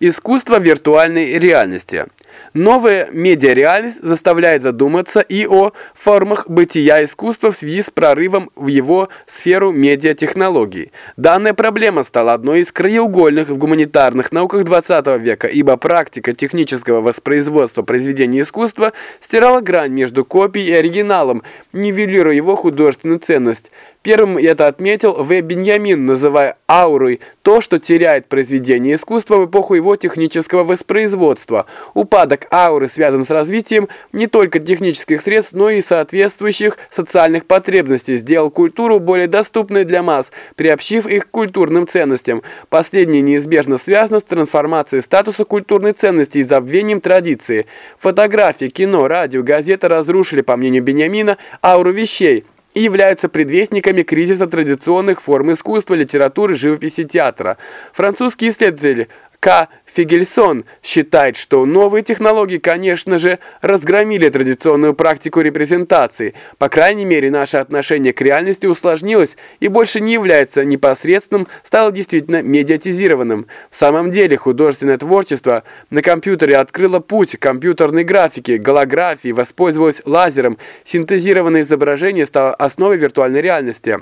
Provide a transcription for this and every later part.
Искусство виртуальной реальности. Новая медиареальность заставляет задуматься и о формах бытия искусства в связи с прорывом в его сферу медиатехнологий. Данная проблема стала одной из краеугольных в гуманитарных науках XX века, ибо практика технического воспроизводства произведений искусства стирала грань между копией и оригиналом, нивелируя его художественную ценность. Первым это отметил В. Беньямин, называя аурой то, что теряет произведение искусства в эпоху его технического воспроизводства. Упадок ауры связан с развитием не только технических средств, но и соответствующих социальных потребностей, сделал культуру более доступной для масс, приобщив их к культурным ценностям. Последнее неизбежно связано с трансформацией статуса культурной ценности и забвением традиции. Фотографии, кино, радио, газеты разрушили, по мнению Беньямина, ауру вещей – и являются предвестниками кризиса традиционных форм искусства, литературы, живописи, театра. Французский исследователь К. Фигельсон считает, что новые технологии, конечно же, разгромили традиционную практику репрезентации. По крайней мере, наше отношение к реальности усложнилось и больше не является непосредственным, стало действительно медиатизированным. В самом деле, художественное творчество на компьютере открыло путь компьютерной графике, голографии, воспользовалось лазером, синтезированное изображение стало основой виртуальной реальности.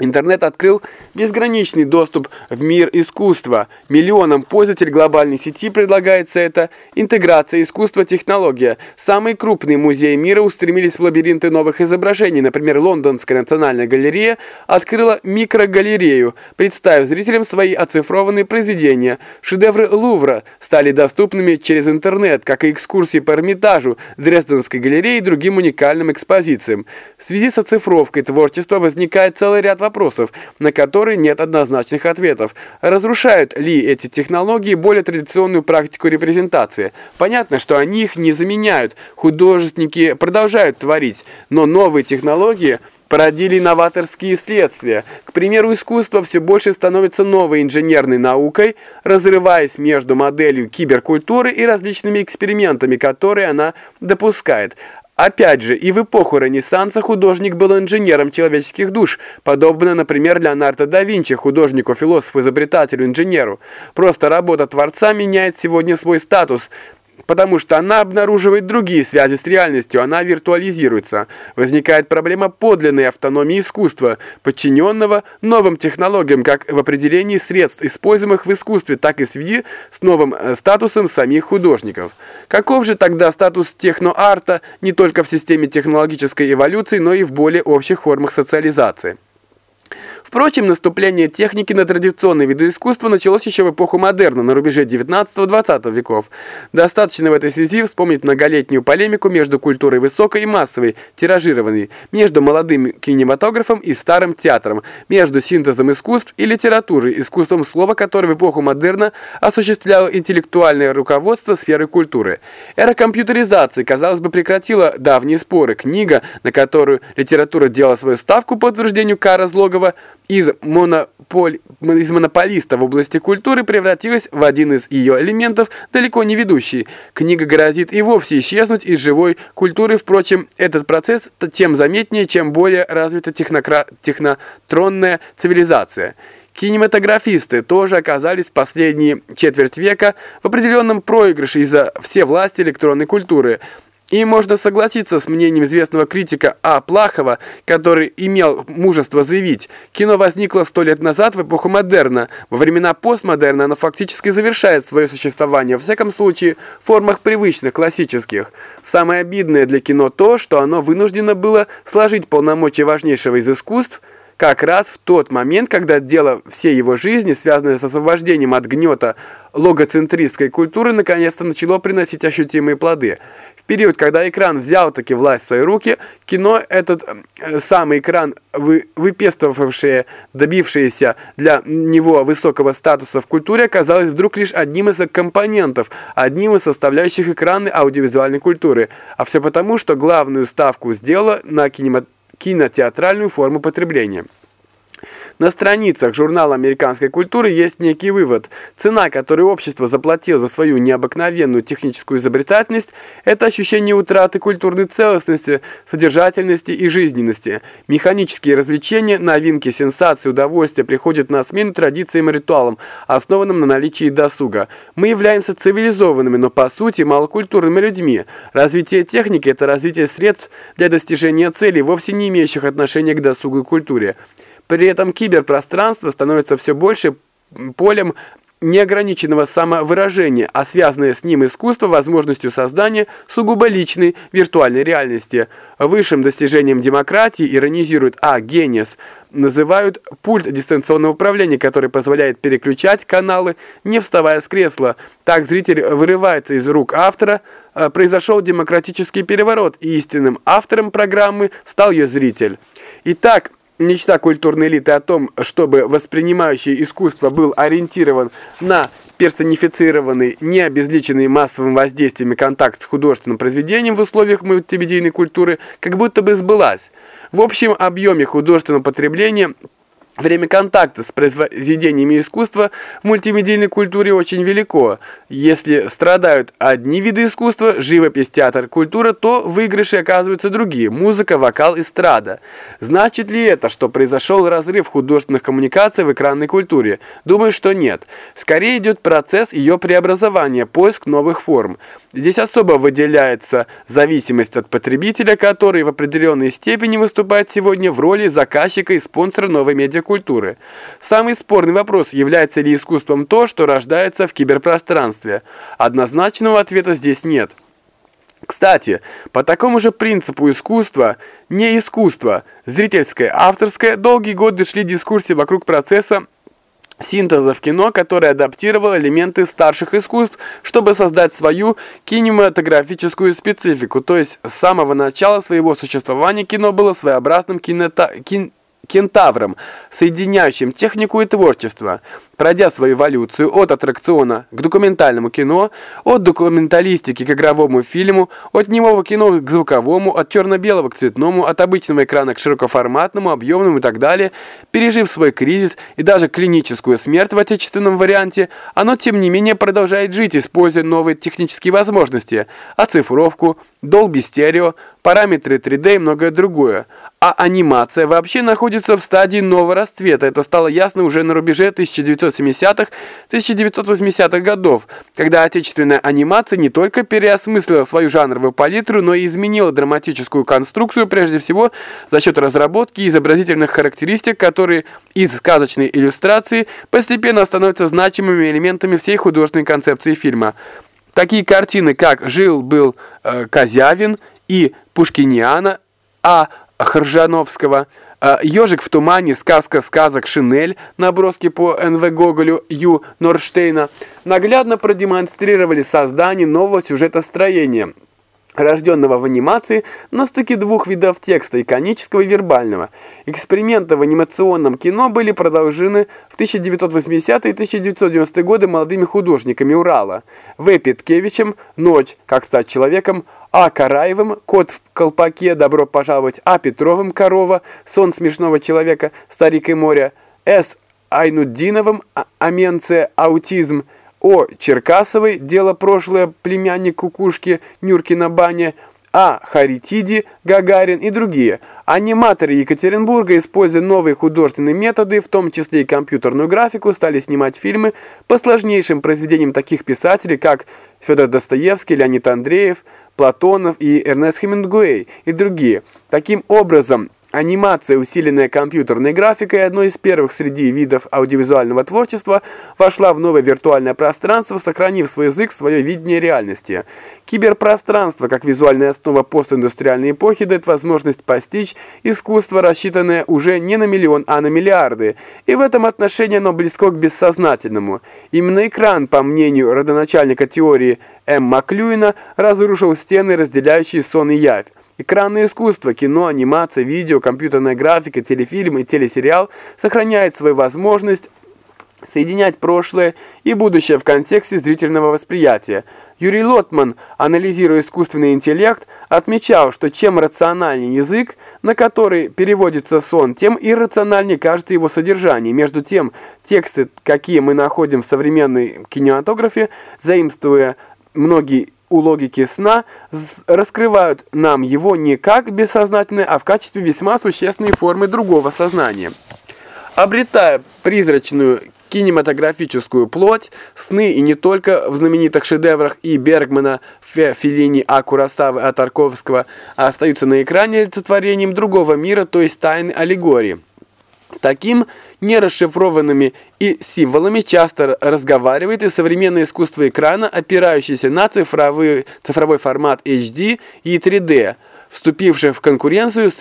Интернет открыл безграничный доступ в мир искусства. Миллионам пользователей глобальной сети предлагается это интеграция искусства-технология. Самые крупные музеи мира устремились в лабиринты новых изображений. Например, Лондонская национальная галерея открыла микрогалерею, представив зрителям свои оцифрованные произведения. Шедевры Лувра стали доступными через интернет, как и экскурсии по Эрмитажу, Дрезденской галереи и другим уникальным экспозициям. В связи с оцифровкой творчества возникает целый ряд вопросов вопросов, на которые нет однозначных ответов. Разрушают ли эти технологии более традиционную практику репрезентации? Понятно, что они их не заменяют. Художники продолжают творить, но новые технологии породили новаторские следствия. К примеру, искусство все больше становится новой инженерной наукой, разрываясь между моделью киберкультуры и различными экспериментами, которые она допускает. Опять же, и в эпоху Ренессанса художник был инженером человеческих душ, подобно, например, Леонардо да Винчи, художнику, философу, изобретателю, инженеру. Просто работа Творца меняет сегодня свой статус – потому что она обнаруживает другие связи с реальностью, она виртуализируется. Возникает проблема подлинной автономии искусства, подчиненного новым технологиям, как в определении средств, используемых в искусстве, так и в связи с новым э, статусом самих художников. Каков же тогда статус техноарта не только в системе технологической эволюции, но и в более общих формах социализации? Впрочем, наступление техники на традиционные виды искусства началось еще в эпоху модерна, на рубеже 19-20 веков. Достаточно в этой связи вспомнить многолетнюю полемику между культурой высокой и массовой, тиражированной, между молодым кинематографом и старым театром, между синтезом искусств и литературой, искусством слова, которое в эпоху модерна осуществляло интеллектуальное руководство сферы культуры. Эра компьютеризации, казалось бы, прекратила давние споры. Книга, на которую литература делала свою ставку по утверждению Кара Злогова, из, монополь... из монополиста в области культуры превратилась в один из ее элементов, далеко не ведущий. Книга грозит и вовсе исчезнуть из живой культуры, впрочем, этот процесс тем заметнее, чем более развита технокра... технотронная цивилизация. Кинематографисты тоже оказались в последние четверть века в определенном проигрыше из-за всевласти электронной культуры – и можно согласиться с мнением известного критика А. Плахова, который имел мужество заявить, кино возникло сто лет назад в эпоху модерна. Во времена постмодерна оно фактически завершает свое существование, во всяком случае, в формах привычных, классических. Самое обидное для кино то, что оно вынуждено было сложить полномочия важнейшего из искусств – как раз в тот момент, когда дело всей его жизни, связанное с освобождением от гнета логоцентристской культуры, наконец-то начало приносить ощутимые плоды – период, когда экран взял таки власть в свои руки, кино этот э, самый экран, вы, выпестовавшее, добившееся для него высокого статуса в культуре, оказалось вдруг лишь одним из компонентов, одним из составляющих экранной аудиовизуальной культуры. А все потому, что главную ставку сделала на кинемо кинотеатральную форму потребления. На страницах журнала американской культуры есть некий вывод. Цена, которую общество заплатило за свою необыкновенную техническую изобретательность, это ощущение утраты культурной целостности, содержательности и жизненности. Механические развлечения, новинки, сенсации, удовольствия приходят на смену традициям и ритуалам, основанным на наличии досуга. Мы являемся цивилизованными, но по сути малокультурными людьми. Развитие техники – это развитие средств для достижения целей, вовсе не имеющих отношения к досугу и культуре. При этом киберпространство становится все больше полем неограниченного самовыражения, а связанное с ним искусство возможностью создания сугубо личной виртуальной реальности. Высшим достижением демократии иронизируют А. Гениес, называют пульт дистанционного управления, который позволяет переключать каналы, не вставая с кресла. Так зритель вырывается из рук автора, а, произошел демократический переворот, и истинным автором программы стал ее зритель. Итак, Мечта культурной элиты о том, чтобы воспринимающий искусство был ориентирован на персонифицированный, не обезличенный массовым воздействиями контакт с художественным произведением в условиях мультимедийной культуры, как будто бы сбылась. В общем объеме художественного потребления – Время контакта с произведениями искусства в мультимедийной культуре очень велико. Если страдают одни виды искусства, живопись, театр, культура, то выигрыши оказываются другие – музыка, вокал, эстрада. Значит ли это, что произошел разрыв художественных коммуникаций в экранной культуре? Думаю, что нет. Скорее идет процесс ее преобразования, поиск новых форм. Здесь особо выделяется зависимость от потребителя, который в определенной степени выступает сегодня в роли заказчика и спонсора новой медиакультуры. Самый спорный вопрос, является ли искусством то, что рождается в киберпространстве. Однозначного ответа здесь нет. Кстати, по такому же принципу искусство, не искусство, зрительское, авторское, долгие годы шли дискуссии вокруг процесса синтеза в кино, который адаптировал элементы старших искусств, чтобы создать свою кинематографическую специфику. То есть с самого начала своего существования кино было своеобразным кинета... кин кентавром, соединяющим технику и творчество, пройдя свою эволюцию от аттракциона к документальному кино, от документалистики к игровому фильму, от немого кино к звуковому, от черно-белого к цветному, от обычного экрана к широкоформатному, объемному и так далее, пережив свой кризис и даже клиническую смерть в отечественном варианте, оно тем не менее продолжает жить, используя новые технические возможности, оцифровку, Dolby Stereo, параметры 3D и многое другое. А анимация вообще находится в стадии нового расцвета. Это стало ясно уже на рубеже 1970-х, 1980-х годов, когда отечественная анимация не только переосмыслила свою жанровую палитру, но и изменила драматическую конструкцию, прежде всего за счет разработки изобразительных характеристик, которые из сказочной иллюстрации постепенно становятся значимыми элементами всей художественной концепции фильма. Такие картины, как «Жил-был э, Козявин» и «Пушкиниана», а Хржановского, «Ежик в тумане», «Сказка сказок», «Шинель», наброски по Н.В. Гоголю, Ю. Норштейна, наглядно продемонстрировали создание нового сюжета строения – рожденного в анимации на стыке двух видов текста, иконического и вербального. Эксперименты в анимационном кино были продолжены в 1980-е и 1990-е годы молодыми художниками Урала В. Петкевичем «Ночь. Как стать человеком», А. Караевым «Кот в колпаке. Добро пожаловать», А. Петровым «Корова. Сон смешного человека. Старик и море», С. Айнуддиновым «Аменция. Аутизм», о. Черкасовой «Дело прошлое. Племянник кукушки. Нюркина баня», А. Харитиди, Гагарин и другие. Аниматоры Екатеринбурга, используя новые художественные методы, в том числе и компьютерную графику, стали снимать фильмы по сложнейшим произведениям таких писателей, как Федор Достоевский, Леонид Андреев, Платонов и Эрнест Хемингуэй и другие. Таким образом, Анимация, усиленная компьютерной графикой, одной из первых среди видов аудиовизуального творчества, вошла в новое виртуальное пространство, сохранив свой язык, свое видение реальности. Киберпространство, как визуальная основа постиндустриальной эпохи, дает возможность постичь искусство, рассчитанное уже не на миллион, а на миллиарды. И в этом отношении оно близко к бессознательному. Именно экран, по мнению родоначальника теории М. Маклюина, разрушил стены, разделяющие сон и явь. Экранное искусство, кино, анимация, видео, компьютерная графика, телефильм и телесериал сохраняет свою возможность соединять прошлое и будущее в контексте зрительного восприятия. Юрий Лотман, анализируя искусственный интеллект, отмечал, что чем рациональнее язык, на который переводится сон, тем иррациональнее кажется его содержание. Между тем, тексты, какие мы находим в современной кинематографе, заимствуя многие у логики сна, раскрывают нам его не как бессознательное, а в качестве весьма существенной формы другого сознания. Обретая призрачную кинематографическую плоть, сны и не только в знаменитых шедеврах и Бергмана, Феллини, А. Курасавы, А. Тарковского, а остаются на экране олицетворением другого мира, то есть тайны аллегории. Таким нерасшифрованными и символами часто разговаривает и современное искусство экрана, опирающееся на цифровой, цифровой формат HD и 3D – вступивших в конкуренцию с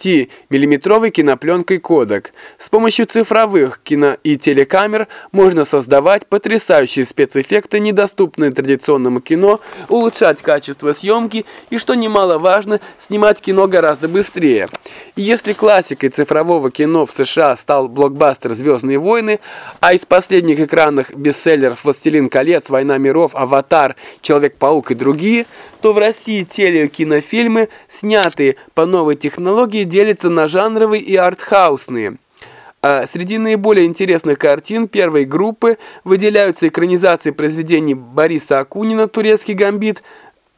35-миллиметровой кинопленкой кодек. С помощью цифровых кино- и телекамер можно создавать потрясающие спецэффекты, недоступные традиционному кино, улучшать качество съемки и, что немаловажно, снимать кино гораздо быстрее. И если классикой цифрового кино в США стал блокбастер «Звездные войны», а из последних экранных бестселлеров «Властелин колец», «Война миров», «Аватар», «Человек-паук» и другие – то в России телекинофильмы, снятые по новой технологии, делятся на жанровые и артхаусные. А среди наиболее интересных картин первой группы выделяются экранизации произведений Бориса Акунина «Турецкий гамбит»,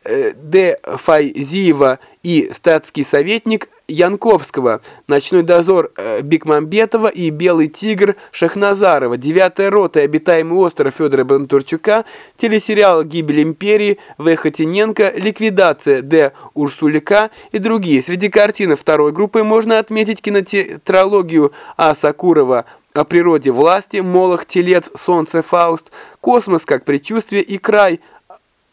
Д. Файзиева и «Статский советник» Янковского, «Ночной дозор» э, Бекмамбетова и «Белый тигр» Шахназарова, «Девятая рота» и «Обитаемый остров» Федора Бондарчука, телесериал «Гибель империи» В. Хотиненко, «Ликвидация» Д. Урсуляка и другие. Среди картин второй группы можно отметить кинотетралогию А. Сакурова о природе власти, Молох, Телец, Солнце, Фауст, Космос как предчувствие и Край –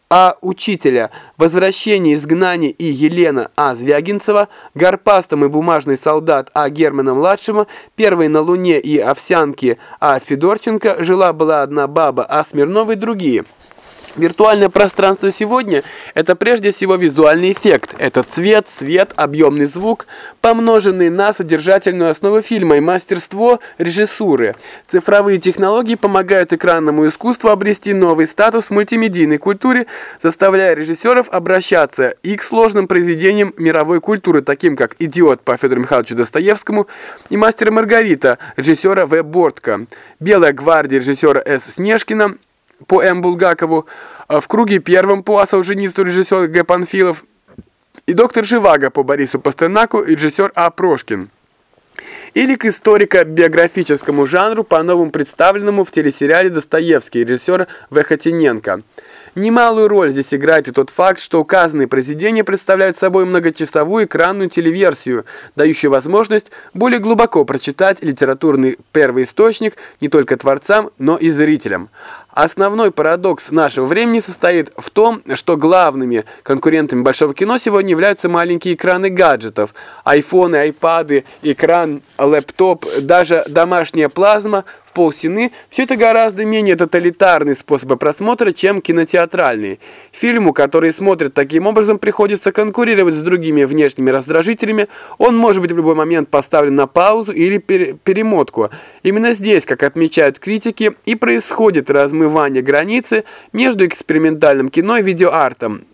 а. Учителя, Возвращение изгнания и Елена А. Звягинцева, Гарпастом и бумажный солдат А. Германа-младшего, Первый на Луне и Овсянки А. Федорченко, Жила-была одна баба А. Смирнова и другие. Виртуальное пространство сегодня – это прежде всего визуальный эффект. Это цвет, свет, объемный звук, помноженный на содержательную основу фильма и мастерство режиссуры. Цифровые технологии помогают экранному искусству обрести новый статус в мультимедийной культуре, заставляя режиссеров обращаться и к сложным произведениям мировой культуры, таким как «Идиот» по Федору Михайловичу Достоевскому и «Мастер Маргарита» режиссера В. Бортко, «Белая гвардия» режиссера С. Снежкина – по М. Булгакову, а в круге первом по Солженицыну режиссер Г. Панфилов и доктор Живаго по Борису Пастернаку и режиссер А. Прошкин. Или к историко-биографическому жанру, по-новому представленному в телесериале «Достоевский» режиссера В. Хотиненко – Немалую роль здесь играет и тот факт, что указанные произведения представляют собой многочасовую экранную телеверсию, дающую возможность более глубоко прочитать литературный первоисточник не только творцам, но и зрителям. Основной парадокс нашего времени состоит в том, что главными конкурентами большого кино сегодня являются маленькие экраны гаджетов. Айфоны, айпады, экран, лэптоп, даже домашняя плазма полстены – все это гораздо менее тоталитарные способы просмотра, чем кинотеатральные. Фильму, который смотрит таким образом, приходится конкурировать с другими внешними раздражителями, он может быть в любой момент поставлен на паузу или перемотку. Именно здесь, как отмечают критики, и происходит размывание границы между экспериментальным кино и видеоартом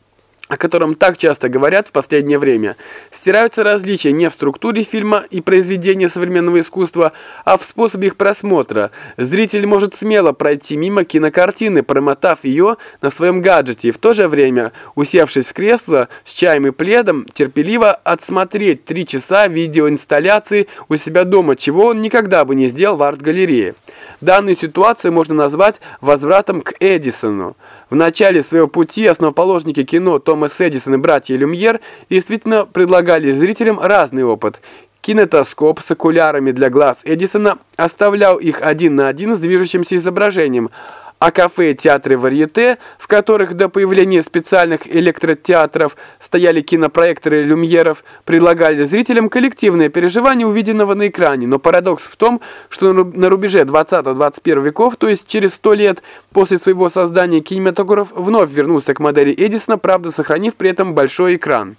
о котором так часто говорят в последнее время. Стираются различия не в структуре фильма и произведения современного искусства, а в способе их просмотра. Зритель может смело пройти мимо кинокартины, промотав ее на своем гаджете, и в то же время, усевшись в кресло с чаем и пледом, терпеливо отсмотреть три часа видеоинсталляции у себя дома, чего он никогда бы не сделал в арт-галерее. Данную ситуацию можно назвать возвратом к Эдисону. В начале своего пути основоположники кино Томас Эдисон и братья Люмьер действительно предлагали зрителям разный опыт. Кинетоскоп с окулярами для глаз Эдисона оставлял их один на один с движущимся изображением – а кафе и театры варьете, в которых до появления специальных электротеатров стояли кинопроекторы люмьеров, предлагали зрителям коллективное переживание увиденного на экране. Но парадокс в том, что на рубеже 20-21 веков, то есть через 100 лет после своего создания кинематограф вновь вернулся к модели Эдисона, правда сохранив при этом большой экран.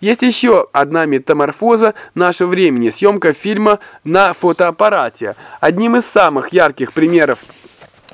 Есть еще одна метаморфоза нашего времени – съемка фильма на фотоаппарате. Одним из самых ярких примеров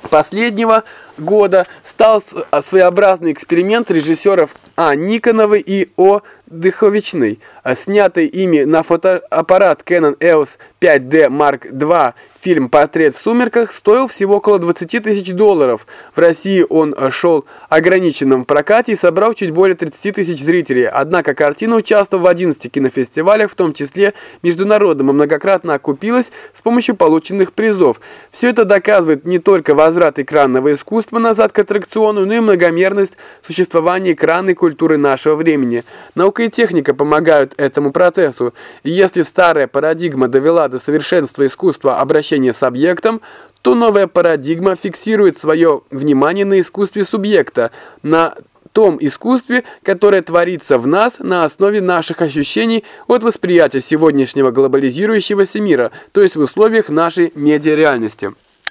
последнего года стал своеобразный эксперимент режиссеров А. Никоновой и О. Дыховичной, снятый ими на фотоаппарат Canon EOS 5D Mark II фильм «Портрет в сумерках» стоил всего около 20 тысяч долларов. В России он шел ограниченном прокате и собрал чуть более 30 тысяч зрителей. Однако картина участвовала в 11 кинофестивалях, в том числе международном, и многократно окупилась с помощью полученных призов. Все это доказывает не только возврат экранного искусства назад к аттракциону, но и многомерность существования экранной культуры нашего времени. Наука Наука и техника помогают этому процессу. И если старая парадигма довела до совершенства искусства обращения с объектом, то новая парадигма фиксирует свое внимание на искусстве субъекта, на том искусстве, которое творится в нас на основе наших ощущений от восприятия сегодняшнего глобализирующегося мира, то есть в условиях нашей медиареальности.